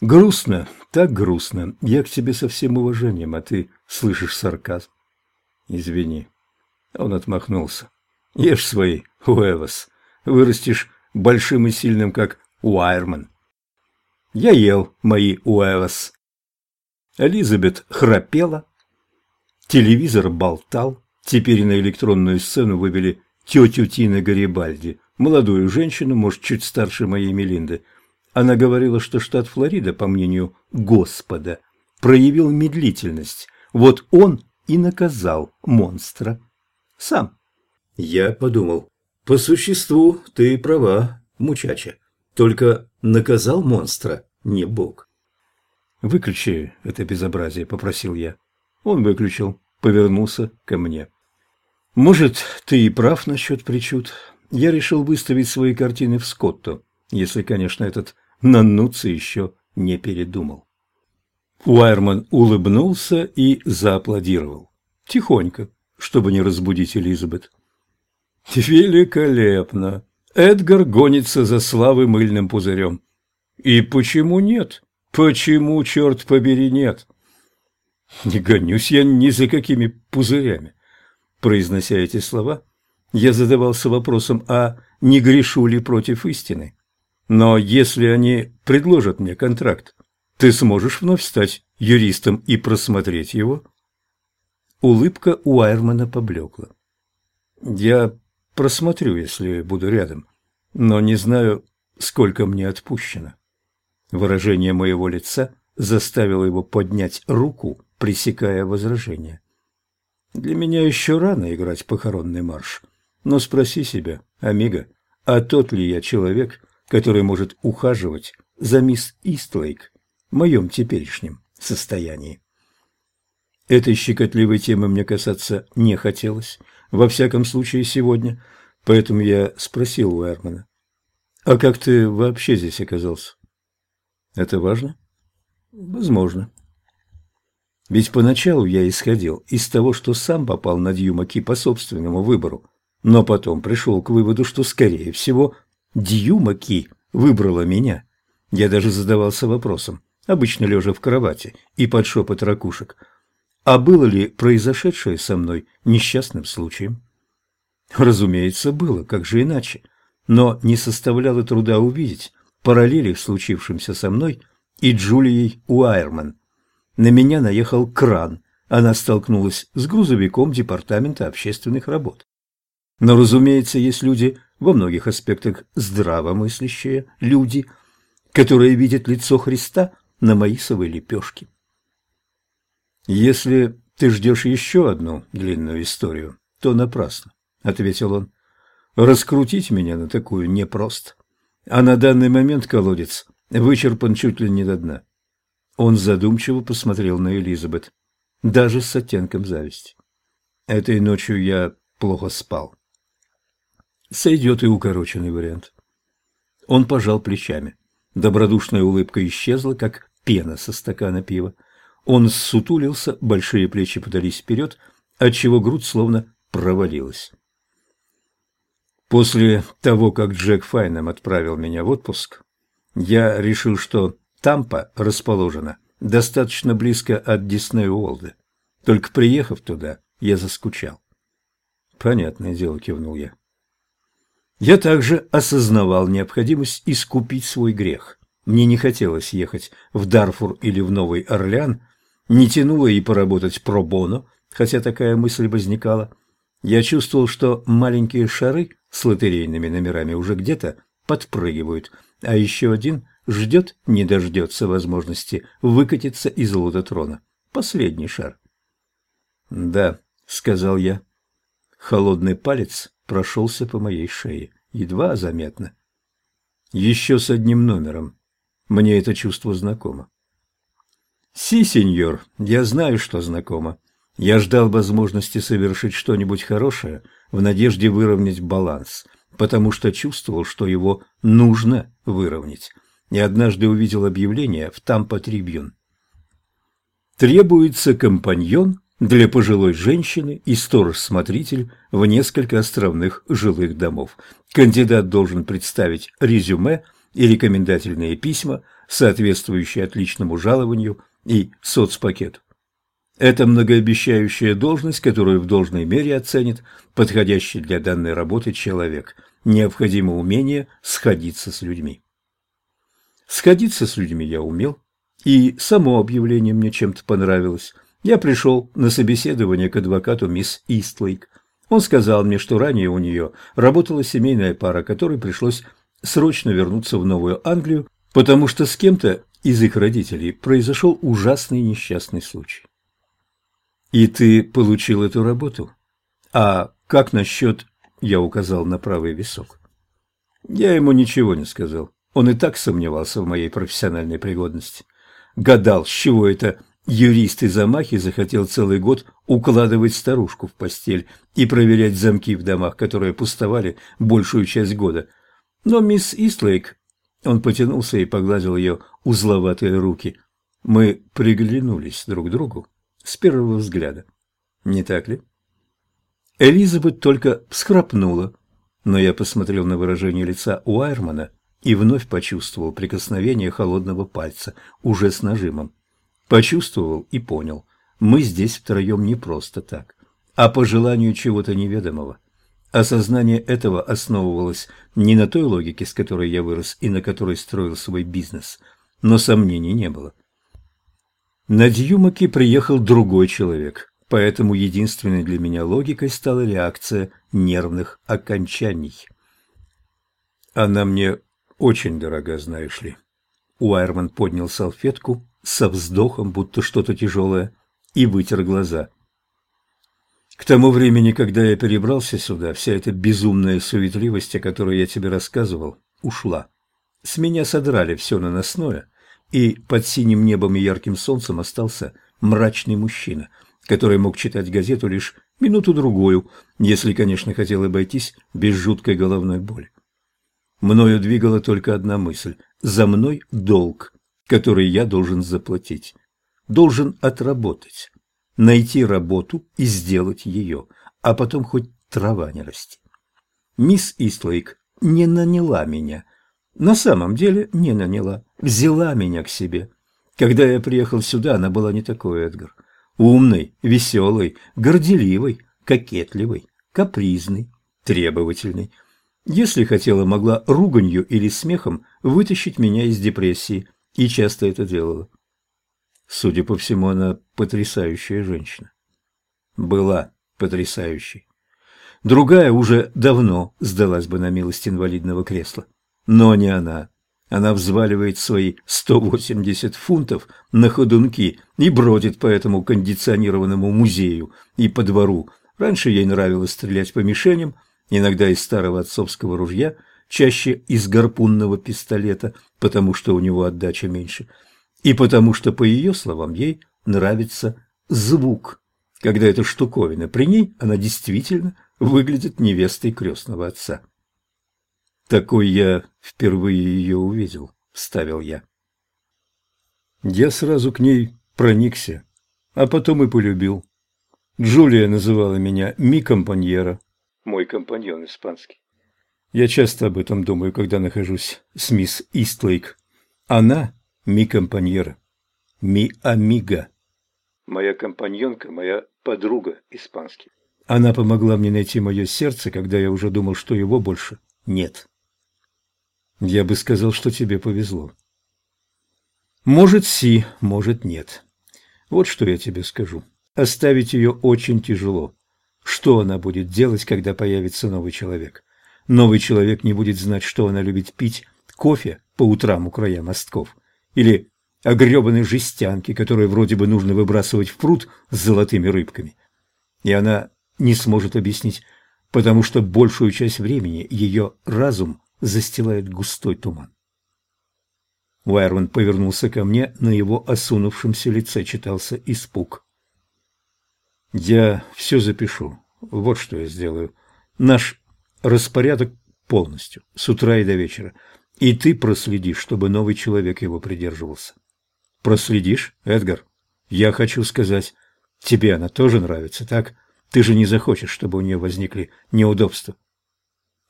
Грустно, так грустно. Я к тебе со всем уважением, а ты слышишь сарказм. Извини. Он отмахнулся. Ешь свои, Уэвас. Вырастешь большим и сильным, как Уайерман. Я ел мои Уэвас. Элизабет храпела. Телевизор болтал. Теперь на электронную сцену вывели тетю Тины Гарибальди, молодую женщину, может, чуть старше моей Мелинды. Она говорила, что штат Флорида, по мнению Господа, проявил медлительность. Вот он и наказал монстра. Сам. Я подумал, по существу ты права, мучача. Только наказал монстра не Бог. «Выключи это безобразие», — попросил я. Он выключил, повернулся ко мне. «Может, ты и прав насчет причуд. Я решил выставить свои картины в Скотто, если, конечно, этот Наннуци еще не передумал». Уайерман улыбнулся и зааплодировал. Тихонько, чтобы не разбудить Элизабет. «Великолепно! Эдгар гонится за славой мыльным пузырем. И почему нет? Почему, черт побери, нет?» «Не гонюсь я ни за какими пузырями. Произнося эти слова, я задавался вопросом, а не грешу ли против истины? Но если они предложат мне контракт, ты сможешь вновь стать юристом и просмотреть его? Улыбка у Айрмана поблекла. Я просмотрю, если буду рядом, но не знаю, сколько мне отпущено. Выражение моего лица заставило его поднять руку, пресекая возражение. Для меня еще рано играть похоронный марш. Но спроси себя, Амиго, а тот ли я человек, который может ухаживать за мисс Истлейк в моем теперешнем состоянии? Этой щекотливой темы мне касаться не хотелось, во всяком случае сегодня, поэтому я спросил у Эрмана, «А как ты вообще здесь оказался?» «Это важно?» «Возможно». Ведь поначалу я исходил из того, что сам попал на Дьюмаки по собственному выбору, но потом пришел к выводу, что, скорее всего, Дьюмаки выбрала меня. Я даже задавался вопросом, обычно лежа в кровати и под шепот ракушек, а было ли произошедшее со мной несчастным случаем? Разумеется, было, как же иначе, но не составляло труда увидеть параллели в случившемся со мной и Джулией Уайерман. На меня наехал кран. Она столкнулась с грузовиком Департамента общественных работ. Но, разумеется, есть люди, во многих аспектах здравомыслящие люди, которые видят лицо Христа на маисовой лепешке. «Если ты ждешь еще одну длинную историю, то напрасно», — ответил он. «Раскрутить меня на такую непросто. А на данный момент колодец вычерпан чуть ли не до дна. Он задумчиво посмотрел на Элизабет, даже с оттенком зависти. Этой ночью я плохо спал. Сойдет и укороченный вариант. Он пожал плечами. Добродушная улыбка исчезла, как пена со стакана пива. Он ссутулился, большие плечи подались вперед, отчего грудь словно провалилась. После того, как Джек Файнем отправил меня в отпуск, я решил, что Тампа расположена достаточно близко от Дисней-Уолда. Только приехав туда, я заскучал. Понятное дело, кивнул я. Я также осознавал необходимость искупить свой грех. Мне не хотелось ехать в Дарфур или в Новый Орлеан, не тянуло и поработать про-боно, хотя такая мысль возникала. Я чувствовал, что маленькие шары с лотерейными номерами уже где-то подпрыгивают, а еще один ждет, не дождется возможности выкатиться из лототрона. Последний шар. «Да», — сказал я. Холодный палец прошелся по моей шее, едва заметно. Еще с одним номером. Мне это чувство знакомо. «Си, сеньор, я знаю, что знакомо. Я ждал возможности совершить что-нибудь хорошее в надежде выровнять баланс, потому что чувствовал, что его нужно выровнять и однажды увидел объявление в Тампа Трибьюн. Требуется компаньон для пожилой женщины и сторож-смотритель в несколько островных жилых домов. Кандидат должен представить резюме и рекомендательные письма, соответствующий отличному жалованию и соцпакету. Это многообещающая должность, которую в должной мере оценит подходящий для данной работы человек. Необходимо умение сходиться с людьми. Сходиться с людьми я умел, и само объявление мне чем-то понравилось. Я пришел на собеседование к адвокату мисс Истлейк. Он сказал мне, что ранее у нее работала семейная пара, которой пришлось срочно вернуться в Новую Англию, потому что с кем-то из их родителей произошел ужасный несчастный случай. «И ты получил эту работу? А как насчет...» — я указал на правый висок. Я ему ничего не сказал. Он и так сомневался в моей профессиональной пригодности. Гадал, с чего это юрист из Амахи захотел целый год укладывать старушку в постель и проверять замки в домах, которые пустовали большую часть года. Но мисс Истлейк... Он потянулся и погладил ее узловатые руки. Мы приглянулись друг другу с первого взгляда. Не так ли? Элизабет только всхрапнула, но я посмотрел на выражение лица Уайрмана и вновь почувствовал прикосновение холодного пальца, уже с нажимом. Почувствовал и понял, мы здесь втроем не просто так, а по желанию чего-то неведомого. Осознание этого основывалось не на той логике, с которой я вырос и на которой строил свой бизнес, но сомнений не было. На Дьюмаки приехал другой человек, поэтому единственной для меня логикой стала реакция нервных окончаний. Она мне очень дорога, знаешь ли. Уайерман поднял салфетку со вздохом, будто что-то тяжелое, и вытер глаза. К тому времени, когда я перебрался сюда, вся эта безумная суетливость, о которой я тебе рассказывал, ушла. С меня содрали все наносное — и под синим небом и ярким солнцем остался мрачный мужчина, который мог читать газету лишь минуту-другую, если, конечно, хотел обойтись без жуткой головной боли. Мною двигала только одна мысль – за мной долг, который я должен заплатить, должен отработать, найти работу и сделать ее, а потом хоть трава не расти. Мисс Истлейк не наняла меня – на самом деле не наняла, взяла меня к себе. Когда я приехал сюда, она была не такой, Эдгар. Умный, веселый, горделивый, кокетливый, капризный, требовательный. Если хотела, могла руганью или смехом вытащить меня из депрессии, и часто это делала. Судя по всему, она потрясающая женщина. Была потрясающей. Другая уже давно сдалась бы на милость инвалидного кресла. Но не она. Она взваливает свои 180 фунтов на ходунки и бродит по этому кондиционированному музею и по двору. Раньше ей нравилось стрелять по мишеням, иногда из старого отцовского ружья, чаще из гарпунного пистолета, потому что у него отдача меньше, и потому что, по ее словам, ей нравится звук. Когда эта штуковина при ней, она действительно выглядит невестой крестного отца. Такой я впервые ее увидел, вставил я. Я сразу к ней проникся, а потом и полюбил. Джулия называла меня «ми компаньера», мой компаньон испанский. Я часто об этом думаю, когда нахожусь с мисс Истлейк. Она – ми компаньера, ми амига. Моя компаньонка, моя подруга испанский. Она помогла мне найти мое сердце, когда я уже думал, что его больше нет. Я бы сказал, что тебе повезло. Может, си, может, нет. Вот что я тебе скажу. Оставить ее очень тяжело. Что она будет делать, когда появится новый человек? Новый человек не будет знать, что она любит пить кофе по утрам у края мостков. Или о гребаной жестянке, которую вроде бы нужно выбрасывать в пруд с золотыми рыбками. И она не сможет объяснить, потому что большую часть времени ее разум застилает густой туман. Уайрон повернулся ко мне, на его осунувшемся лице читался испуг. «Я все запишу. Вот что я сделаю. Наш распорядок полностью, с утра и до вечера. И ты проследишь, чтобы новый человек его придерживался. Проследишь, Эдгар? Я хочу сказать, тебе она тоже нравится, так? Ты же не захочешь, чтобы у нее возникли неудобства.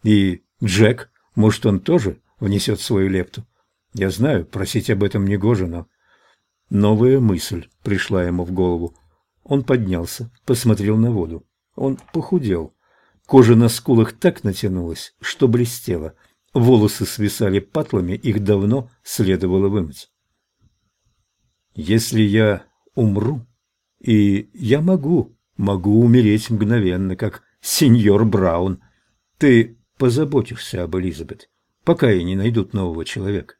И Джек может, он тоже внесет свою лепту? Я знаю, просить об этом негоже, но... Новая мысль пришла ему в голову. Он поднялся, посмотрел на воду. Он похудел. Кожа на скулах так натянулась, что блестела. Волосы свисали патлами, их давно следовало вымыть. Если я умру, и я могу, могу умереть мгновенно, как сеньор Браун, ты позаботишься об Элизабет, пока и не найдут нового человека.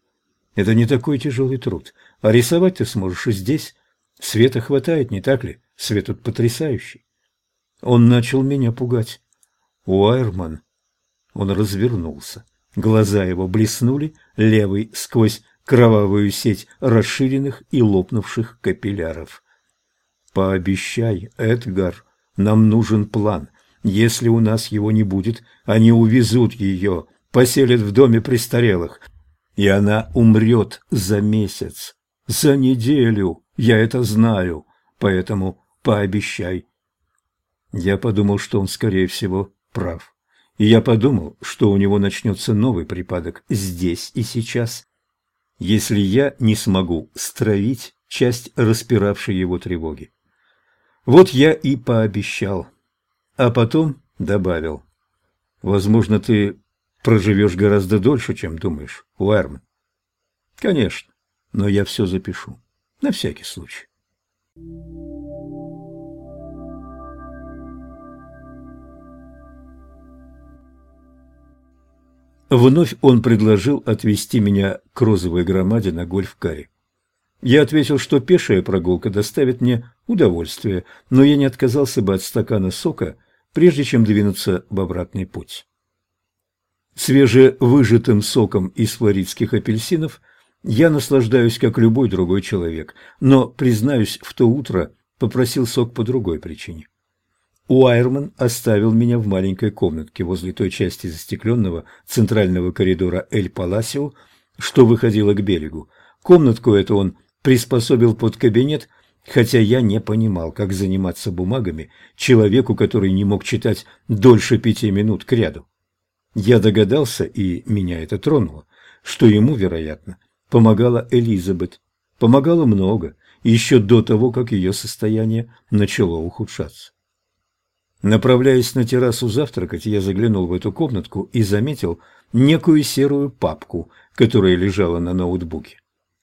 Это не такой тяжелый труд, а рисовать ты сможешь и здесь. Света хватает, не так ли? Свет тут потрясающий. Он начал меня пугать. Уайерман. Он развернулся. Глаза его блеснули, левый сквозь кровавую сеть расширенных и лопнувших капилляров. «Пообещай, Эдгар, нам нужен план. Если у нас его не будет, они увезут ее, поселят в доме престарелых, и она умрет за месяц, за неделю, я это знаю, поэтому пообещай». Я подумал, что он, скорее всего, прав. И я подумал, что у него начнется новый припадок здесь и сейчас, если я не смогу стравить часть распиравшей его тревоги. Вот я и пообещал, а потом добавил. Возможно, ты проживешь гораздо дольше, чем думаешь, Уэрман. Конечно, но я все запишу, на всякий случай. Вновь он предложил отвезти меня к розовой громаде на гольф-каре. Я ответил, что пешая прогулка доставит мне удовольствие, но я не отказался бы от стакана сока, прежде чем двинуться в обратный путь. Свежевыжатым соком из флоридских апельсинов я наслаждаюсь, как любой другой человек, но, признаюсь, в то утро попросил сок по другой причине. Уайерман оставил меня в маленькой комнатке возле той части застекленного центрального коридора Эль-Паласио, что выходило к берегу. Комнатку эту он приспособил под кабинет, хотя я не понимал, как заниматься бумагами человеку, который не мог читать дольше пяти минут к ряду. Я догадался, и меня это тронуло, что ему, вероятно, помогала Элизабет. Помогало много, еще до того, как ее состояние начало ухудшаться. Направляясь на террасу завтракать, я заглянул в эту комнатку и заметил некую серую папку, которая лежала на ноутбуке.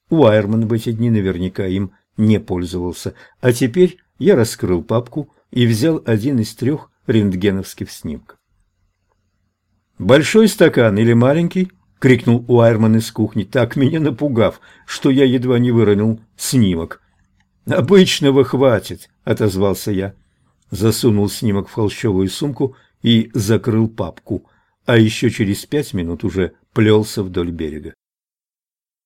Уайерман в эти дни наверняка им не пользовался, а теперь я раскрыл папку и взял один из трех рентгеновских снимков. «Большой стакан или маленький?» — крикнул Уайерман из кухни, так меня напугав, что я едва не выронил снимок. «Обычного хватит», — отозвался я засунул снимок в холщовую сумку и закрыл папку, а еще через пять минут уже плелся вдоль берега.